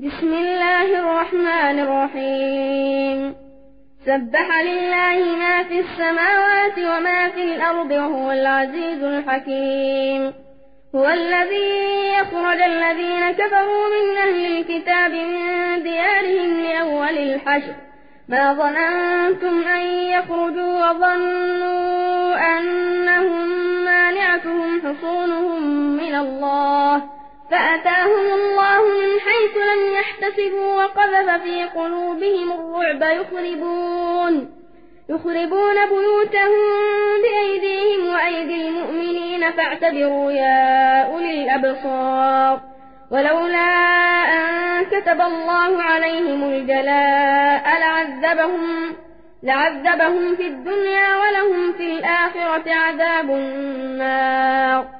بسم الله الرحمن الرحيم سبح لله ما في السماوات وما في الأرض وهو العزيز الحكيم هو الذي يخرج الذين كفروا من أهل الكتاب من ديارهم لأول الحشر ما ظننتم أن يخرجوا وظنوا أنهم مانعتهم حصونهم من الله يحتسبوا وقذف في قلوبهم الرعب يخربون يخربون بيوتهم بأيديهم وأيدي المؤمنين. فاعتبروا يا أولي الأبصار. ولولا أن كتب الله عليهم الجلاء لعذبهم لعذبهم في الدنيا ولهم في الآخرة عذاب النار.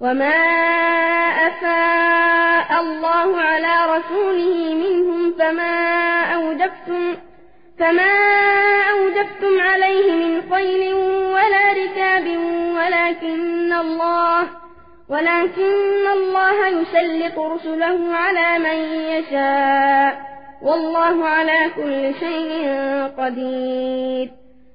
وما أفاء الله على رسوله منهم فما أوجفتم فما أوجفتم عليه من خيل ولا ركاب ولكن الله ولكن الله يسلط رسله على من يشاء والله على كل شيء قدير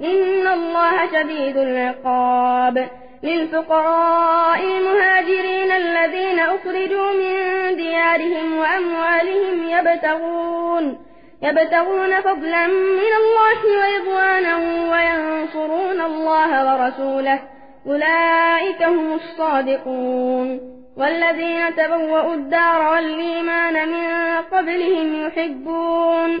إن الله شديد العقاب للفقراء المهاجرين الذين أخرجوا من ديارهم وأموالهم يبتغون يبتغون فضلا من الله ورضوانا وينصرون الله ورسوله أولئك هم الصادقون والذين تبوأوا الدار والإيمان من قبلهم يحبون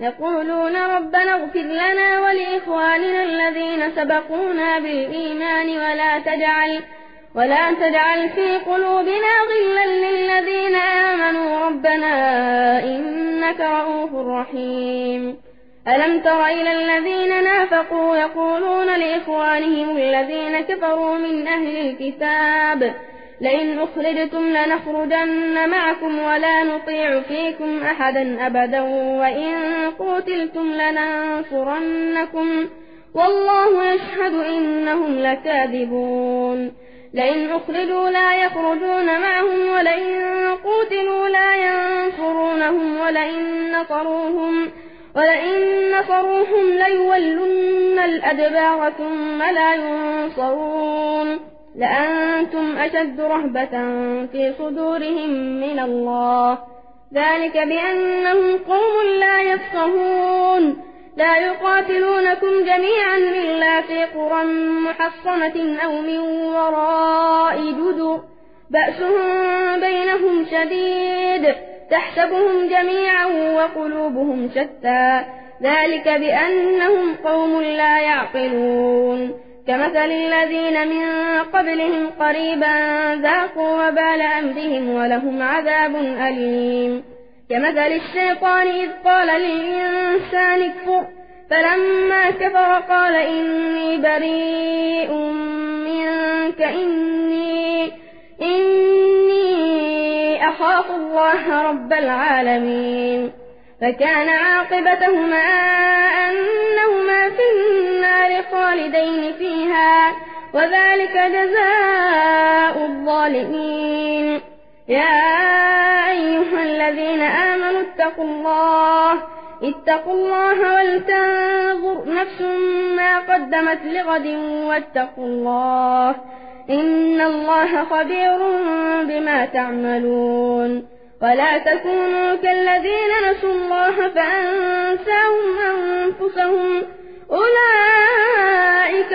يقولون ربنا اغفر لنا ولإخواننا الذين سبقونا بالإيمان ولا تجعل ولا تجعل في قلوبنا غلا للذين آمنوا. ربنا إنك رؤوف رحيم. ألم تر إلى الذين نافقوا يقولون لإخوانهم الذين كفروا من أهل الكتاب لئن أخرجتم لنخرجن معكم ولا نطيع فيكم أحدا أبدا وإن قتلتم لننصرنكم والله يشهد إنهم لكاذبون لئن أخرجوا لا يخرجون معهم ولئن قتلوا لا ينصرونهم ولئن نصروهم ولئن نصروهم ليولن الأدبار ثم لا ينصرون لأنتم أشد رهبة في صدورهم من الله. ذلك بأنهم قوم لا يفقهون. لا يقاتلونكم جميعا إلا في قرى محصنة أو من وراء جدر. بأسهم بينهم شديد. تحسبهم جميعا وقلوبهم شتى. ذلك بأنهم قوم لا يعقلون. كمثل الذين من قبلهم قريبا ذاقوا وبال أمرهم ولهم عذاب أليم. كمثل الشيطان إذ قال للإنسان اكفر فلما كفر قال إني بريء منك إني, إني أخاف الله رب العالمين. فكان عاقبتهما أنهما وذلك جزاء الظالمين. يا أيها الذين آمنوا اتقوا الله اتقوا الله ولتنظر نفس ما قدمت لغد واتقوا الله. إن الله خبير بما تعملون. ولا تكونوا كالذين نسوا الله فأنساهم أنفسهم. أولئك